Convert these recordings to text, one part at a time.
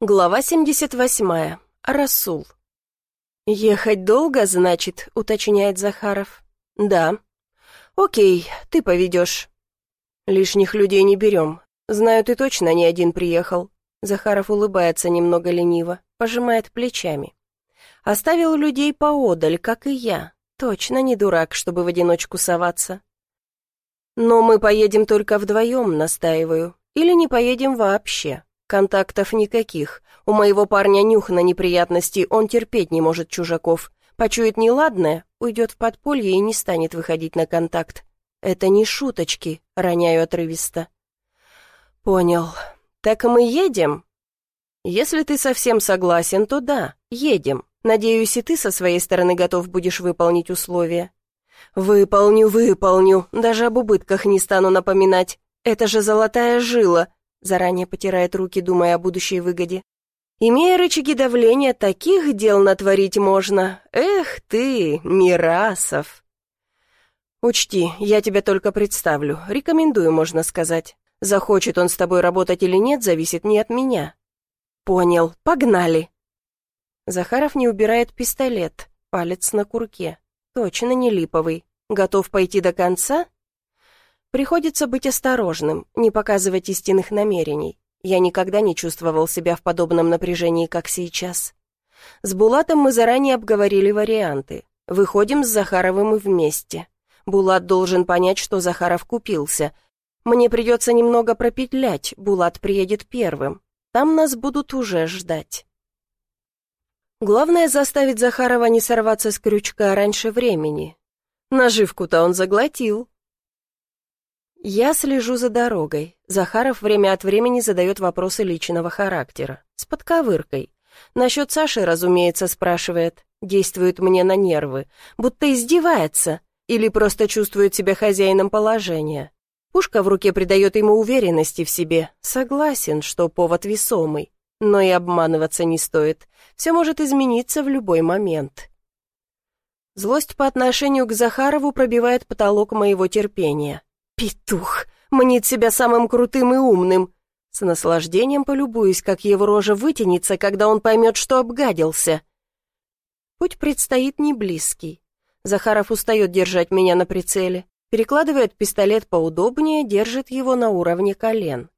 Глава 78. Расул. «Ехать долго, значит?» — уточняет Захаров. «Да». «Окей, ты поведешь». «Лишних людей не берем. Знаю, ты точно не один приехал». Захаров улыбается немного лениво, пожимает плечами. «Оставил людей поодаль, как и я. Точно не дурак, чтобы в одиночку соваться». «Но мы поедем только вдвоем», — настаиваю. «Или не поедем вообще. Контактов никаких. У моего парня нюх на неприятности, он терпеть не может чужаков. Почует неладное, уйдет в подполье и не станет выходить на контакт. Это не шуточки, роняю отрывисто. Понял. Так мы едем? Если ты совсем согласен, то да, едем. Надеюсь, и ты со своей стороны готов будешь выполнить условия. Выполню, выполню, даже об убытках не стану напоминать. Это же золотая жила, заранее потирает руки, думая о будущей выгоде. «Имея рычаги давления, таких дел натворить можно. Эх ты, Мирасов!» «Учти, я тебя только представлю. Рекомендую, можно сказать. Захочет он с тобой работать или нет, зависит не от меня». «Понял. Погнали!» Захаров не убирает пистолет, палец на курке. Точно не липовый. Готов пойти до конца? Приходится быть осторожным, не показывать истинных намерений. Я никогда не чувствовал себя в подобном напряжении, как сейчас. С Булатом мы заранее обговорили варианты. Выходим с Захаровым вместе. Булат должен понять, что Захаров купился. Мне придется немного пропетлять, Булат приедет первым. Там нас будут уже ждать. Главное заставить Захарова не сорваться с крючка раньше времени. Наживку-то он заглотил. Я слежу за дорогой. Захаров время от времени задает вопросы личного характера. С подковыркой. Насчет Саши, разумеется, спрашивает. Действует мне на нервы. Будто издевается. Или просто чувствует себя хозяином положения. Пушка в руке придает ему уверенности в себе. Согласен, что повод весомый. Но и обманываться не стоит. Все может измениться в любой момент. Злость по отношению к Захарову пробивает потолок моего терпения. Петух! Мнит себя самым крутым и умным. С наслаждением полюбуюсь, как его рожа вытянется, когда он поймет, что обгадился. Путь предстоит не близкий. Захаров устает держать меня на прицеле. Перекладывает пистолет поудобнее, держит его на уровне колен.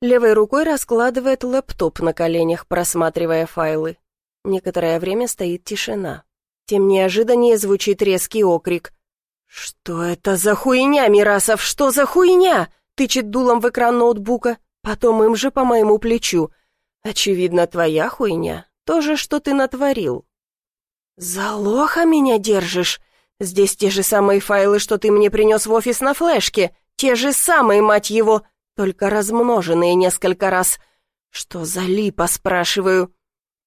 Левой рукой раскладывает лэптоп на коленях, просматривая файлы. Некоторое время стоит тишина. Тем неожиданнее звучит резкий окрик. «Что это за хуйня, Мирасов, что за хуйня?» Тычет дулом в экран ноутбука, потом им же по моему плечу. «Очевидно, твоя хуйня. То же, что ты натворил». «За лоха меня держишь? Здесь те же самые файлы, что ты мне принес в офис на флешке. Те же самые, мать его, только размноженные несколько раз. Что за липа, спрашиваю?»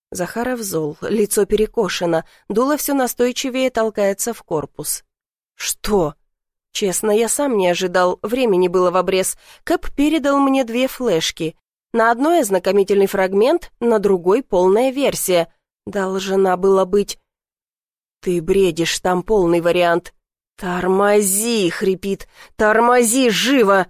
Захаров зол, лицо перекошено, дуло все настойчивее толкается в корпус. «Что?» Честно, я сам не ожидал, времени было в обрез. Кэп передал мне две флешки. На одной ознакомительный фрагмент, на другой полная версия. Должна была быть... «Ты бредишь, там полный вариант». «Тормози!» — хрипит. «Тормози, живо!»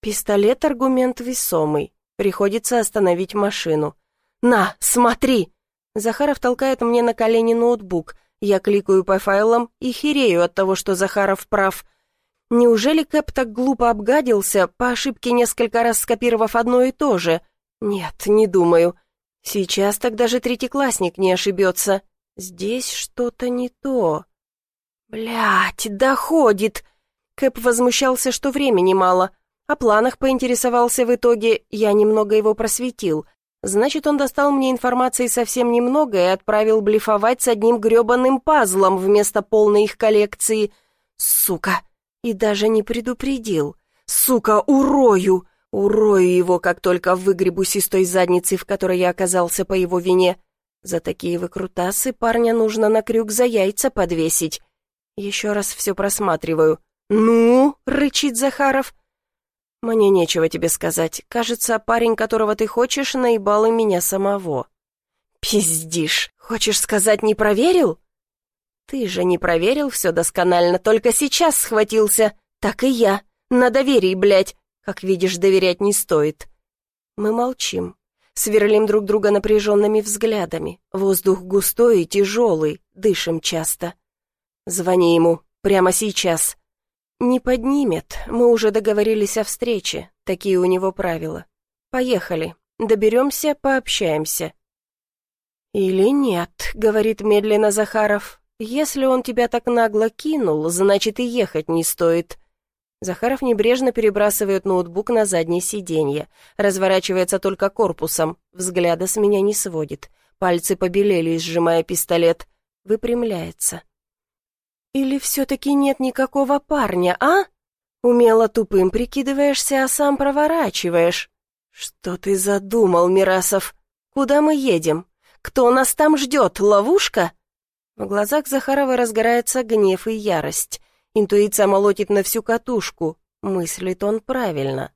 Пистолет — аргумент весомый. Приходится остановить машину. «На, смотри!» Захаров толкает мне на колени ноутбук. Я кликаю по файлам и херею от того, что Захаров прав. Неужели Кэп так глупо обгадился, по ошибке несколько раз скопировав одно и то же? Нет, не думаю. Сейчас так даже третьеклассник не ошибется. Здесь что-то не то. Блять, доходит. Кэп возмущался, что времени мало. О планах поинтересовался в итоге, я немного его просветил. Значит, он достал мне информации совсем немного и отправил блефовать с одним грёбаным пазлом вместо полной их коллекции. Сука! И даже не предупредил. Сука, урою! Урою его, как только выгребусь из той задницы, в которой я оказался по его вине. За такие выкрутасы парня нужно на крюк за яйца подвесить. Еще раз все просматриваю. «Ну?» — рычит Захаров. «Мне нечего тебе сказать. Кажется, парень, которого ты хочешь, наебал и меня самого». «Пиздишь! Хочешь сказать, не проверил?» «Ты же не проверил все досконально, только сейчас схватился. Так и я. На доверии, блядь. Как видишь, доверять не стоит». Мы молчим. Сверлим друг друга напряженными взглядами. Воздух густой и тяжелый, дышим часто. Звони ему, прямо сейчас. Не поднимет, мы уже договорились о встрече, такие у него правила. Поехали, доберемся, пообщаемся. «Или нет», — говорит медленно Захаров. «Если он тебя так нагло кинул, значит и ехать не стоит». Захаров небрежно перебрасывает ноутбук на заднее сиденье, разворачивается только корпусом, взгляда с меня не сводит. Пальцы побелели, сжимая пистолет. Выпрямляется. «Или все-таки нет никакого парня, а? Умело тупым прикидываешься, а сам проворачиваешь. Что ты задумал, Мирасов? Куда мы едем? Кто нас там ждет? Ловушка?» В глазах Захарова разгорается гнев и ярость. Интуиция молотит на всю катушку. Мыслит он правильно.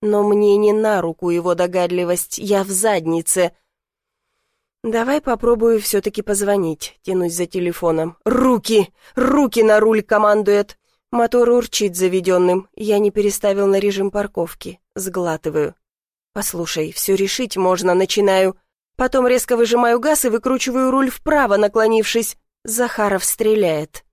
Но мне не на руку его догадливость, я в заднице. «Давай попробую все-таки позвонить», — тянусь за телефоном. «Руки! Руки на руль!» — командует. Мотор урчит заведенным. Я не переставил на режим парковки. Сглатываю. «Послушай, все решить можно, начинаю». Потом резко выжимаю газ и выкручиваю руль вправо, наклонившись. Захаров стреляет.